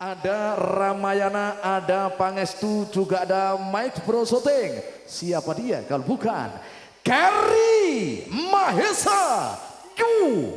ada Ramayana, ada Pangestu, juga ada Mike Bro Shooting. Siapa dia kalau bukan Kerry Mahesa Yu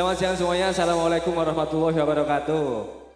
selamat siang semuanya. Assalamualaikum warahmatullahi wabarakatuh.